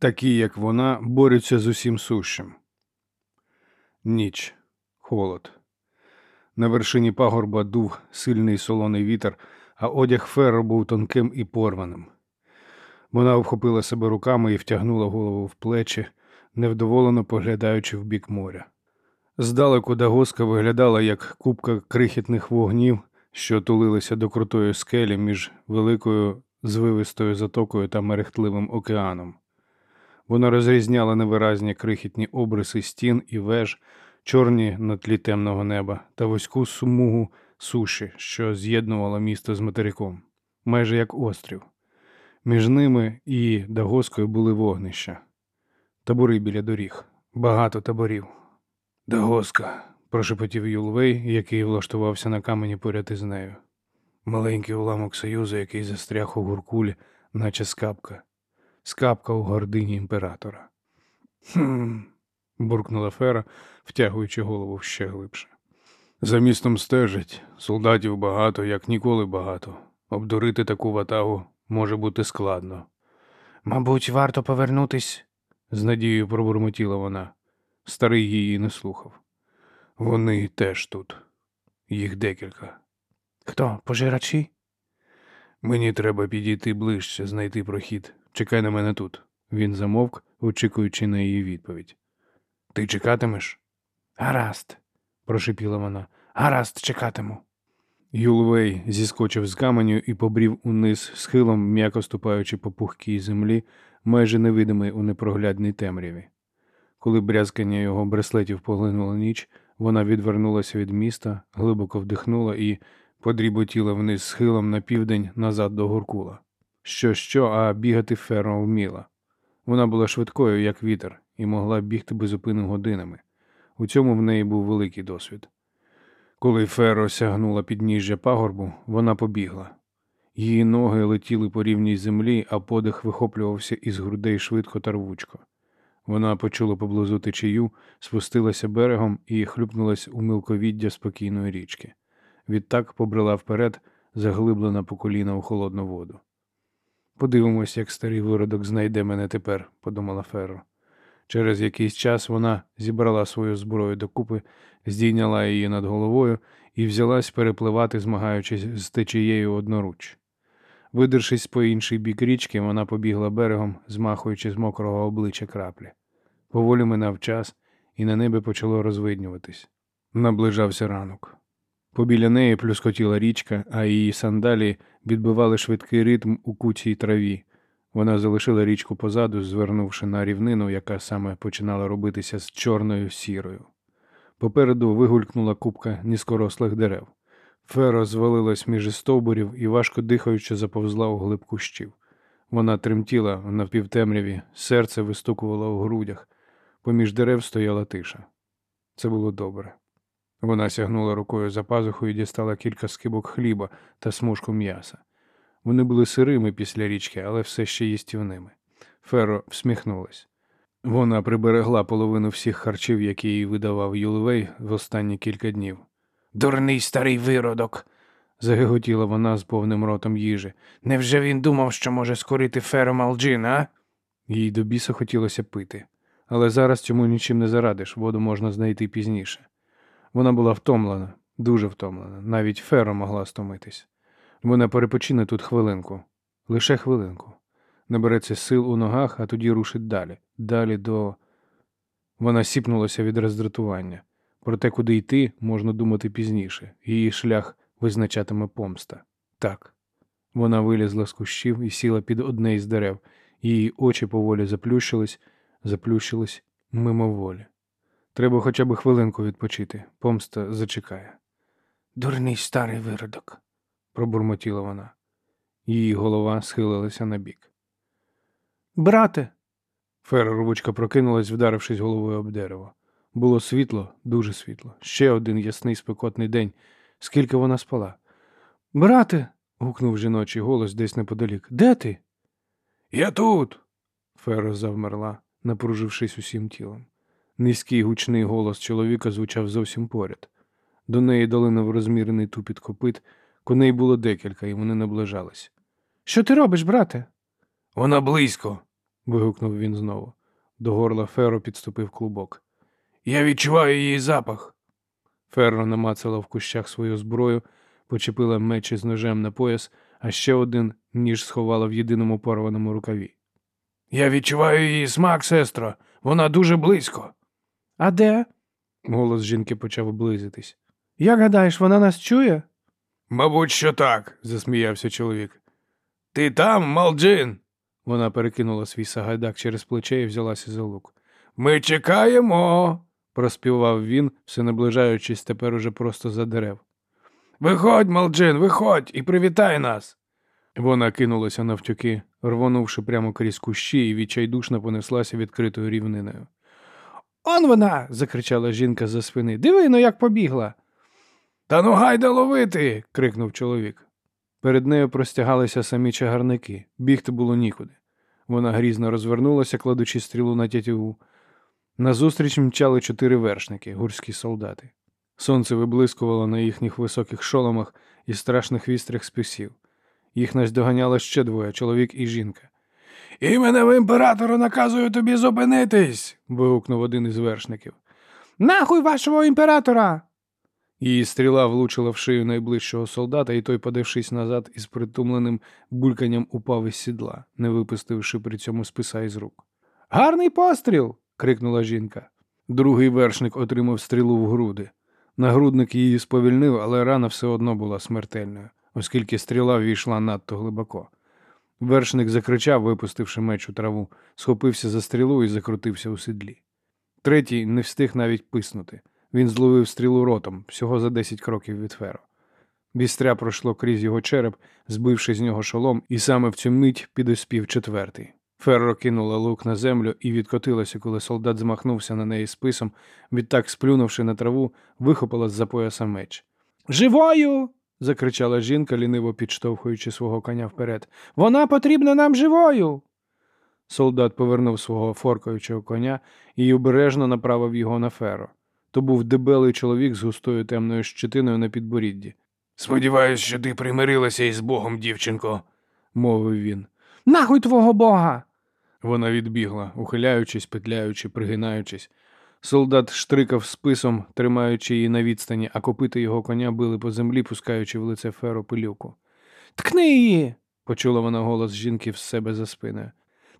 Такі, як вона, борються з усім сущим. Ніч, холод. На вершині пагорба дув сильний солоний вітер, а одяг Ферро був тонким і порваним. Вона вхопила себе руками і втягнула голову в плечі, невдоволено поглядаючи в бік моря. Здалеку Дагоска виглядала як купка крихітних вогнів, що тулилися до крутої скелі між великою звивистою затокою та мерехтливим океаном. Вона розрізняла невиразні крихітні обриси стін і веж, чорні на тлі темного неба та вузьку смугу суші, що з'єднувала місто з материком, майже як острів. Між ними і Дагоскою були вогнища, табори біля доріг, багато таборів. Дагоска, прошепотів Юлвей, який влаштувався на камені поряд із нею. Маленький уламок союзу, який застряг у гуркулі, наче скапка, скапка у гордині імператора. Хм. буркнула Фера, втягуючи голову ще глибше. За містом стежить, солдатів багато, як ніколи багато. Обдурити таку ватагу може бути складно. Мабуть, варто повернутись, з надією пробурмотіла вона. Старий її не слухав. Вони теж тут. Їх декілька. Хто? Пожирачі? Мені треба підійти ближче, знайти прохід. Чекай на мене тут. Він замовк, очікуючи на її відповідь. Ти чекатимеш? Гаразд, прошипіла вона. Гаразд, чекатиму. Юлвей зіскочив з каменю і побрів униз схилом, м'яко ступаючи по пухкій землі, майже невидимий у непроглядній темряві. Коли брязкання його браслетів поглинула ніч, вона відвернулася від міста, глибоко вдихнула і подріботіла вниз схилом на південь назад до Гуркула. Що, що, а бігати ферро вміла. Вона була швидкою, як вітер, і могла бігти безупину годинами. У цьому в неї був великий досвід. Коли Феро сягнула підніжжя пагорбу, вона побігла. Її ноги летіли по рівній землі, а подих вихоплювався із грудей швидко та рвучко. Вона почула поблизу течію, спустилася берегом і хлюпнулась у милковіддя спокійної річки. Відтак побрела вперед, заглиблена по коліна у холодну воду. Подивимось, як старий виродок знайде мене тепер, подумала Ферро. Через якийсь час вона зібрала свою зброю докупи, здійняла її над головою і взялась перепливати, змагаючись з течією одноруч. Видершись по інший бік річки, вона побігла берегом, змахуючи з мокрого обличчя краплі. Поволі минав час, і на небі почало розвиднюватись. Наближався ранок. Побіля неї плюскотіла річка, а її сандалі відбивали швидкий ритм у куцій траві. Вона залишила річку позаду, звернувши на рівнину, яка саме починала робитися з чорною сірою. Попереду вигулькнула купка низькорослих дерев. Феро звалилась між стовбурів і, важко дихаючи, заповзла у глиб кущів. Вона тремтіла напівтемряві, серце вистукувало у грудях. Поміж дерев стояла тиша. Це було добре. Вона сягнула рукою за пазуху і дістала кілька скибок хліба та смужку м'яса. Вони були сирими після річки, але все ще їстівними. Феро всміхнулась. Вона приберегла половину всіх харчів, які їй видавав Юлвей в останні кілька днів. Дурний старий виродок. загиготіла вона з повним ротом їжі. Невже він думав, що може скорити Феро Малджин, а? Їй до біса хотілося пити, але зараз цьому нічим не зарадиш, воду можна знайти пізніше. Вона була втомлена, дуже втомлена, навіть Феро могла стомитись. Вона перепочине тут хвилинку, лише хвилинку. Набереться сил у ногах, а тоді рушить далі, далі до. Вона сіпнулася від роздратування. Про те, куди йти, можна думати пізніше. Її шлях визначатиме помста. Так. Вона вилізла з кущів і сіла під одне із дерев. Її очі поволі заплющились, заплющились мимоволі. Треба хоча б хвилинку відпочити. Помста зачекає. Дурний старий виродок, пробурмотіла вона. Її голова схилилася на бік. Брате. Фера рвучко прокинулась, вдарившись головою об дерево. Було світло, дуже світло. Ще один ясний спекотний день. Скільки вона спала. Брате. гукнув жіночий голос десь неподалік. Де ти? Я тут. Фера завмерла, напружившись усім тілом. Низький гучний голос чоловіка звучав зовсім поряд. До неї долинув розмірений тупіт копит, коней було декілька, і вони наближались. Що ти робиш, брате? Вона близько, вигукнув він знову. До горла Феро підступив клубок. Я відчуваю її запах. Ферро намацала в кущах свою зброю, почепила меч із ножем на пояс, а ще один ніж сховала в єдиному порваному рукаві. Я відчуваю її смак, сестро. Вона дуже близько. А де? Голос жінки почав близитись. Як гадаєш, вона нас чує? Мабуть, що так, засміявся чоловік. Ти там, Малджин? Вона перекинула свій сагайдак через плече і взялася за лук. Ми чекаємо, проспівав він, все наближаючись тепер уже просто за дерев. Виходь, Малджин, виходь і привітай нас. Вона кинулася навтюки, рвонувши прямо крізь кущі і відчайдушно понеслася відкритою рівниною. Он вона. закричала жінка за спини. Диви ну, як побігла. Та ну гайда ловити. крикнув чоловік. Перед нею простягалися самі чагарники, бігти було нікуди. Вона грізно розвернулася, кладучи стрілу на тятіву. Назустріч мчали чотири вершники, гурські солдати. Сонце виблискувало на їхніх високих шоломах і страшних вістрях списів. Їх наздоганяло ще двоє чоловік і жінка. Іменем імператора наказую тобі зупинитись. вигукнув один із вершників. Нахуй вашого імператора. Її стріла влучила в шию найближчого солдата, і той, подившись назад, із притумленим бульканням упав із сідла, не випустивши при цьому списа із рук. Гарний постріл. крикнула жінка. Другий вершник отримав стрілу в груди. Нагрудник її сповільнив, але рана все одно була смертельною, оскільки стріла війшла надто глибоко. Вершник закричав, випустивши меч у траву, схопився за стрілу і закрутився у седлі. Третій не встиг навіть писнути. Він зловив стрілу ротом всього за десять кроків від феро. Вістря пройшло крізь його череп, збивши з нього шолом, і саме в цю мить підоспів четвертий. Ферро кинула лук на землю і відкотилася, коли солдат змахнувся на неї списом, відтак, сплюнувши на траву, вихопила з за пояса меч. Живою. Закричала жінка, ліниво підштовхуючи свого коня вперед. Вона потрібна нам живою. Солдат повернув свого форкаючого коня і обережно направив його на феро. То був дебелий чоловік з густою темною щетиною на підборідді. Сподіваюсь, що ти примирилася із Богом, дівчинко, мовив він. Нахуй твого бога. Вона відбігла, ухиляючись, петляючи, пригинаючись. Солдат штрикав списом, тримаючи її на відстані, а копити його коня били по землі, пускаючи в лице феру пилюку. Ткни її. почула вона голос жінки в себе за спиною.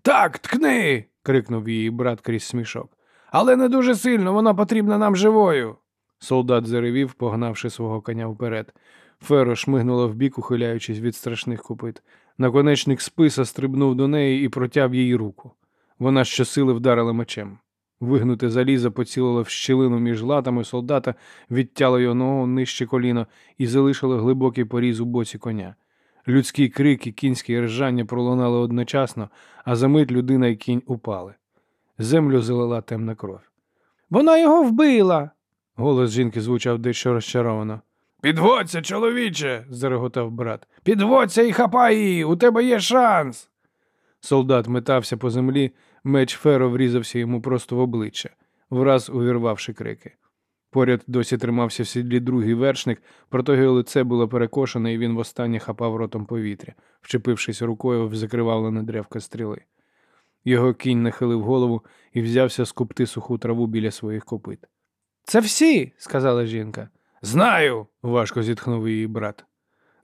Так, ткни. крикнув її брат крізь смішок. Але не дуже сильно, вона потрібна нам живою. Солдат заревів, погнавши свого коня вперед. Феро шмигнула вбік, ухиляючись від страшних копит. Наконечник списа стрибнув до неї і протяв її руку. Вона щосили вдарила мечем. Вигнуте залізо поцілило в щілину між латами солдата, відтяло його ногу нижче коліно і залишило глибокий поріз у боці коня. Людські крики, кінські ржання пролунали одночасно, а за мить людина і кінь упали. Землю залила темна кров. Вона його вбила. Голос жінки звучав дещо розчаровано. Підводься, чоловіче, зареготав брат. Підводься і хапай її, у тебе є шанс. Солдат метався по землі, меч феро врізався йому просто в обличчя, враз увірвавши крики. Поряд досі тримався в сідлі другий вершник, проте його лице було перекошене, і він востаннє хапав ротом повітря, вчепившись рукою в закривавлене древко стріли. Його кінь нахилив голову і взявся скупти суху траву біля своїх копит. Це всі, сказала жінка. Знаю, важко зітхнув її брат.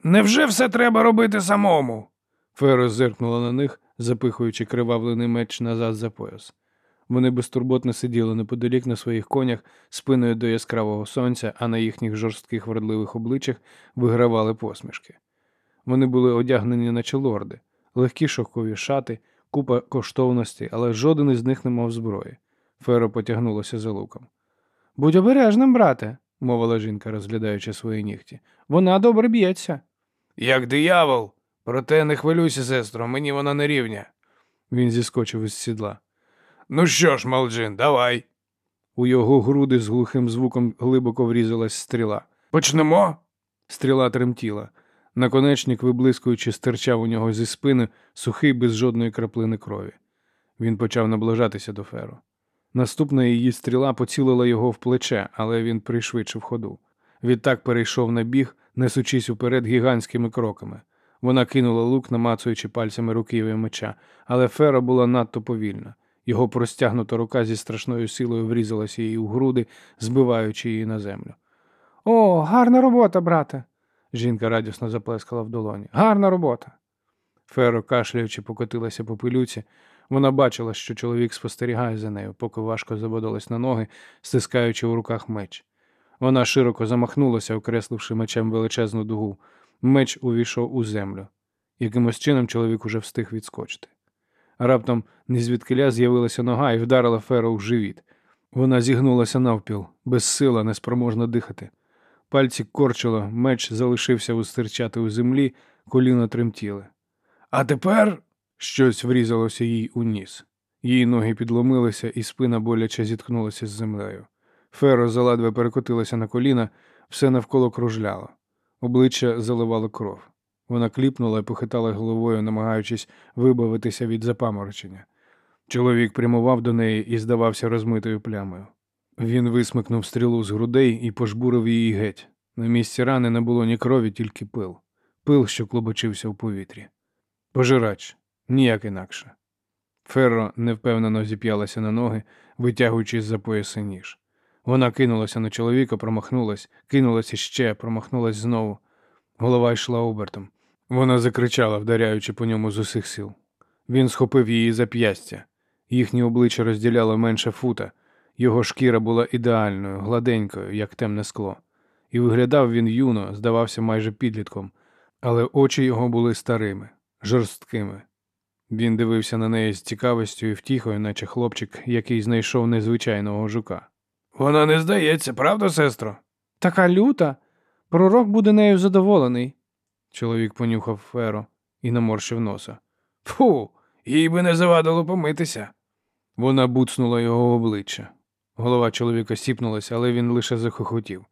Невже все треба робити самому? Феро зиркнула на них, запихуючи кривавлений меч назад за пояс. Вони безтурботно сиділи неподалік на своїх конях, спиною до яскравого сонця, а на їхніх жорстких вродливих обличчях вигравали посмішки. Вони були одягнені, наче лорди, легкі шовкові шати, купа коштовностей, але жоден із них не мав зброї. Феро потягнулося за луком. Будь обережним, брате, мовила жінка, розглядаючи свої нігті. Вона добре б'ється. Як диявол. Проте не хвилюйся, сестро, мені вона не рівня. Він зіскочив із сідла. Ну що ж, Малджин, давай. У його груди з глухим звуком глибоко врізалась стріла. Почнемо? Стріла тремтіла. Наконечник, виблискуючи, стирчав у нього зі спини, сухий без жодної краплини крові. Він почав наближатися до феру. Наступна її стріла поцілила його в плече, але він пришвидшив ходу. Відтак перейшов на біг, несучись уперед гігантськими кроками. Вона кинула лук, намацуючи пальцями руків'я меча, але Фера була надто повільна. Його простягнута рука зі страшною силою врізалася їй у груди, збиваючи її на землю. О, гарна робота, брате. Жінка радісно заплескала в долоні. Гарна робота. Феро, кашляючи, покотилася по пилюці. Вона бачила, що чоловік спостерігає за нею, поки важко забодолась на ноги, стискаючи у руках меч. Вона широко замахнулася, окресливши мечем величезну дугу. Меч увійшов у землю. Якимось чином чоловік уже встиг відскочити. Раптом незвідкиля з'явилася нога і вдарила Феро в живіт. Вона зігнулася навпіл, безсила, неспроможна дихати. Пальці корчило, меч залишився устирчати у землі, коліна тремтіли. А тепер щось врізалося їй у ніс. Її ноги підломилися, і спина боляче зіткнулася з землею. Феро заледве перекотилася на коліна, все навколо кружляло. Обличчя заливало кров. Вона кліпнула і похитала головою, намагаючись вибавитися від запаморочення. Чоловік прямував до неї і здавався розмитою плямою. Він висмикнув стрілу з грудей і пожбурив її геть. На місці рани не було ні крові, тільки пил. Пил, що клобочився в повітрі. Пожирач, ніяк інакше. Ферро невпевнено зіп'ялася на ноги, витягуючись за пояси ніж. Вона кинулася на чоловіка, промахнулась, кинулася ще, промахнулась знову. Голова йшла обертом. Вона закричала, вдаряючи по ньому з усіх сил. Він схопив її зап'ястя. Їхні обличчя розділяло менше фута. Його шкіра була ідеальною, гладенькою, як темне скло. І виглядав він юно, здавався майже підлітком, але очі його були старими, жорсткими. Він дивився на неї з цікавістю і втіхою, наче хлопчик, який знайшов незвичайного жука. Вона не здається, правда, сестро? Така люта. Пророк буде нею задоволений. Чоловік понюхав феро і наморщив носа. Фу, їй би не завадило помитися. Вона буцнула його обличчя. Голова чоловіка сіпнулася, але він лише захохотів.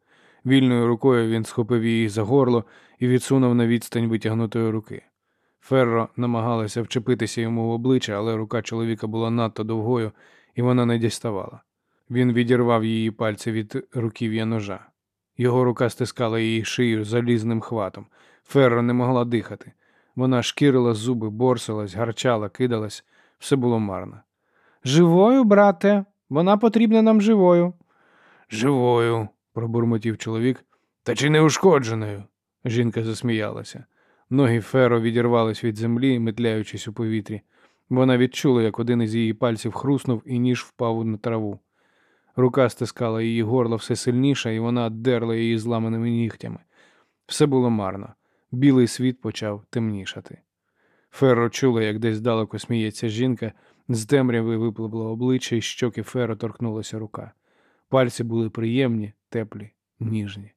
Вільною рукою він схопив її за горло і відсунув на відстань витягнутої руки. Ферро намагалася вчепитися йому в обличчя, але рука чоловіка була надто довгою, і вона не діставала. Він відірвав її пальці від руків'я ножа. Його рука стискала її шию залізним хватом. Ферро не могла дихати. Вона шкірила зуби, борсилась, гарчала, кидалась. Все було марно. Живою, брате, вона потрібна нам живою. Живою, пробурмотів чоловік. Та чи не ушкодженою? Жінка засміялася. Ноги Феро відірвались від землі, метляючись у повітрі. Вона відчула, як один із її пальців хруснув і ніж впав на траву. Рука стискала її горло все сильніше, і вона дерла її зламаними нігтями. Все було марно. Білий світ почав темнішати. Ферро чула, як десь далеко сміється жінка, з темряви випливло обличчя, і щоки Ферро торкнулася рука. Пальці були приємні, теплі, ніжні.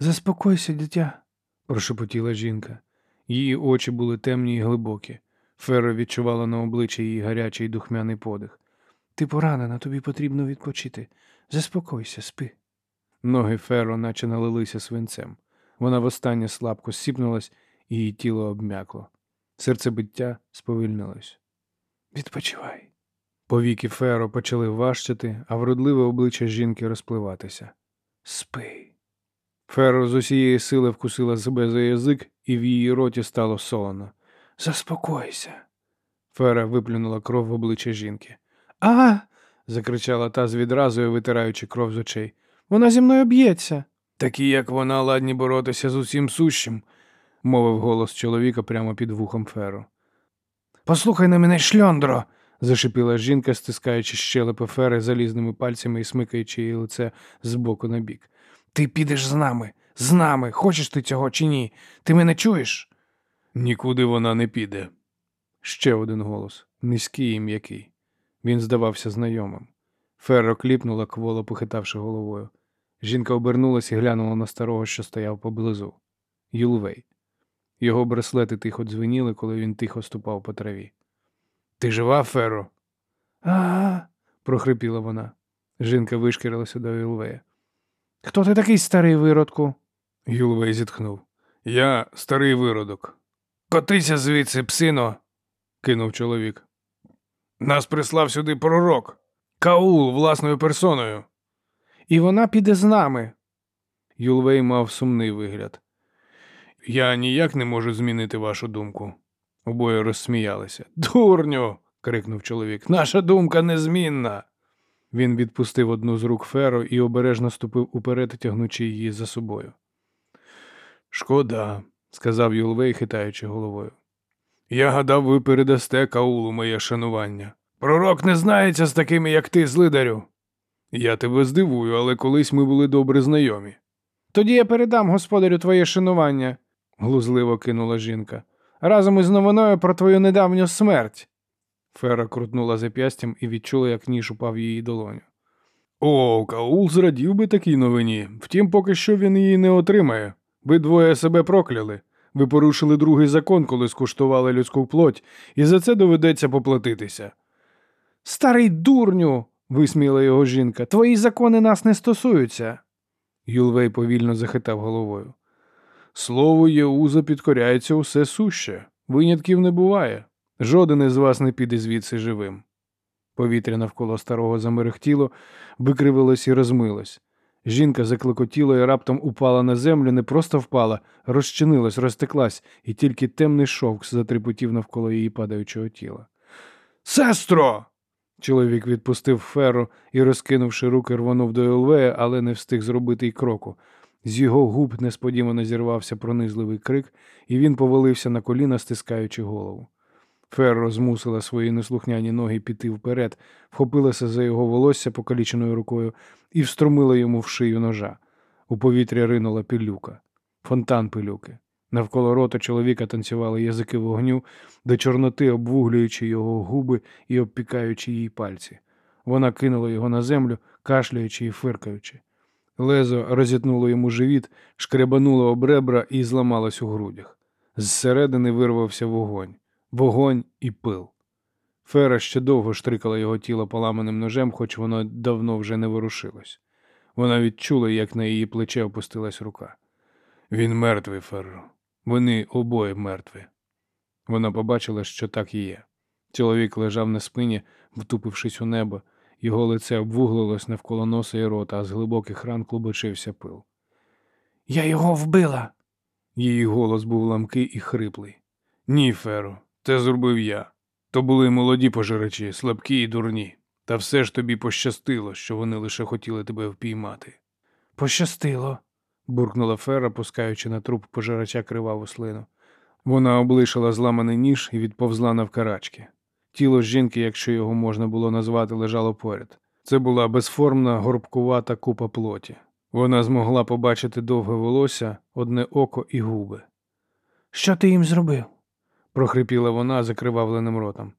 Заспокойся, дитя, прошепотіла жінка. Її очі були темні і глибокі. Ферро відчувала на обличчі її гарячий духмяний подих. Ти поранена, тобі потрібно відпочити. Заспокойся, спи. Ноги Ферро наче налилися свинцем. Вона востаннє слабко сіпнулась, і її тіло обм'якло. Серцебиття сповільнилось. Відпочивай. Повіки Феро почали важчати, а вродливе обличчя жінки розпливатися. Спи. Феро з усієї сили вкусила себе за язик, і в її роті стало солоно. Заспокойся. Фера виплюнула кров в обличчя жінки. А. закричала та з відразою, витираючи кров з очей. Вона зі мною б'ється. Такі, як вона, ладні боротися з усім сущим, мовив голос чоловіка прямо під вухом Феро. Послухай на мене, шльондро, зашипіла жінка, стискаючи щелепи фери залізними пальцями і смикаючи її лице з боку на бік. Ти підеш з нами, з нами. Хочеш ти цього чи ні? Ти мене чуєш? Нікуди вона не піде. Ще один голос, низький і м'який. Він здавався знайомим. Ферро кліпнула, кволо похитавши головою. Жінка обернулася і глянула на старого, що стояв поблизу. Юлвей. Його браслети тихо дзвеніли, коли він тихо ступав по траві. Ти жива, Ферро? Ага, прохрипіла вона. Жінка вишкірилася до Юлвея. Хто ти такий старий виродку? Юлвей зітхнув. Я старий виродок. Котися звідси, псино, кинув чоловік. Нас прислав сюди пророк. Каул власною персоною. І вона піде з нами. Юлвей мав сумний вигляд. Я ніяк не можу змінити вашу думку. Обоє розсміялися. Дурню. крикнув чоловік. Наша думка незмінна. Він відпустив одну з рук Феро і обережно ступив уперед, тягнучи її за собою. Шкода, сказав Юлвей, хитаючи головою. Я гадав, ви передасте Каулу моє шанування. Пророк не знається з такими, як ти, злидарю. Я тебе здивую, але колись ми були добре знайомі. Тоді я передам господарю твоє шанування, глузливо кинула жінка. Разом із новиною про твою недавню смерть. Фера крутнула зап'ястям і відчула, як ніж упав її долоню. О, Каул зрадів би такій новині. Втім, поки що він її не отримає. Ви двоє себе прокляли. Ви порушили другий закон, коли скуштували людську плоть, і за це доведеться поплатитися. Старий дурню. висміла його жінка. Твої закони нас не стосуються. Юлвей повільно захитав головою. Слово Єуза підкоряється усе суще. Винятків не буває. Жоден із вас не піде звідси живим. Повітря навколо старого замерехтіло, викривилось і розмилось. Жінка заклекотіла і раптом упала на землю, не просто впала, розчинилась, розтеклась, і тільки темний шовк затрепотів навколо її падаючого тіла. Сестро! Чоловік відпустив феру і, розкинувши руки, рвонув до Елвея, але не встиг зробити й кроку. З його губ несподівано зірвався пронизливий крик, і він повалився на коліна, стискаючи голову. Ферро змусила свої неслухняні ноги піти вперед, вхопилася за його волосся покаліченою рукою і встромила йому в шию ножа. У повітря ринула пилюка, фонтан пилюки. Навколо рота чоловіка танцювали язики вогню, до чорноти обвуглюючи його губи і обпікаючи її пальці. Вона кинула його на землю, кашляючи і фиркаючи. Лезо розітнуло йому живіт, шкребануло об ребра і зламалось у грудях. Зсередини вирвався вогонь, вогонь і пил. Фера ще довго штрикала його тіло поламаним ножем, хоч воно давно вже не ворушилось. Вона відчула, як на її плече опустилась рука. Він мертвий, Ферро. Вони обоє мертві. Вона побачила, що так і є. Чоловік лежав на спині, втупившись у небо, його лице обвуглилось навколо носа і рота, а з глибоких ран клубочився пил. Я його вбила. Її голос був ламкий і хриплий. Ні, Феро, це зробив я. То були молоді пожирачі, слабкі і дурні. Та все ж тобі пощастило, що вони лише хотіли тебе впіймати. Пощастило, буркнула Фера, пускаючи на труп пожирача криваву слину. Вона облишила зламаний ніж і відповзла навкарачки. Тіло жінки, якщо його можна було назвати, лежало поряд. Це була безформна, горбкувата купа плоті. Вона змогла побачити довге волосся, одне око і губи. Що ти їм зробив? Прохрипіла вона закривавленим ротом.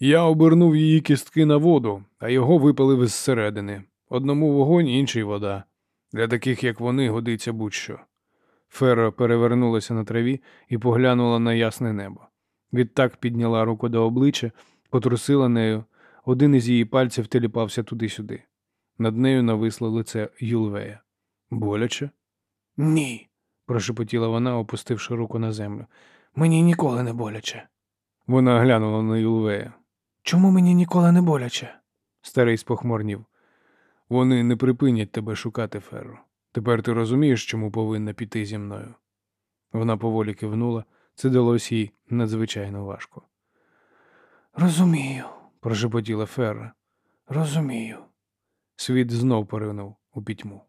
Я обернув її кістки на воду, а його випалив із середини. Одному вогонь, інший вода. Для таких, як вони, годиться будь-що. Ферро перевернулася на траві і поглянула на ясне небо. Відтак підняла руку до обличчя, потрусила нею. Один із її пальців теліпався туди-сюди. Над нею нависло лице Юлвея. Боляче? Ні, прошепотіла вона, опустивши руку на землю. Мені ніколи не боляче. Вона глянула на Юлвея. Чому мені ніколи не боляче? Старий спохмурнів. Вони не припинять тебе шукати, Ферро. Тепер ти розумієш, чому повинна піти зі мною. Вона поволі кивнула, це далось їй надзвичайно важко. Розумію, прошепотіла Ферра. Розумію. Світ знов поринув у пітьму.